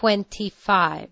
25